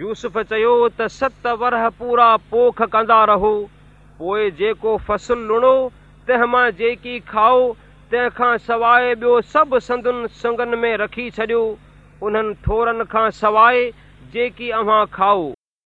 यूसुफ चयो त सत वरह पूरा पोख कंदा रहो। पोइ जेको फ़सल लुणो, तंहिं माँ जेकी खाओ तंहिंखां सवाइ ॿियो सभु संदुनि संगनि में रखी छॾियो। उन्हनि थोरनि खां सवाइ जेकी अव्हां खाओ।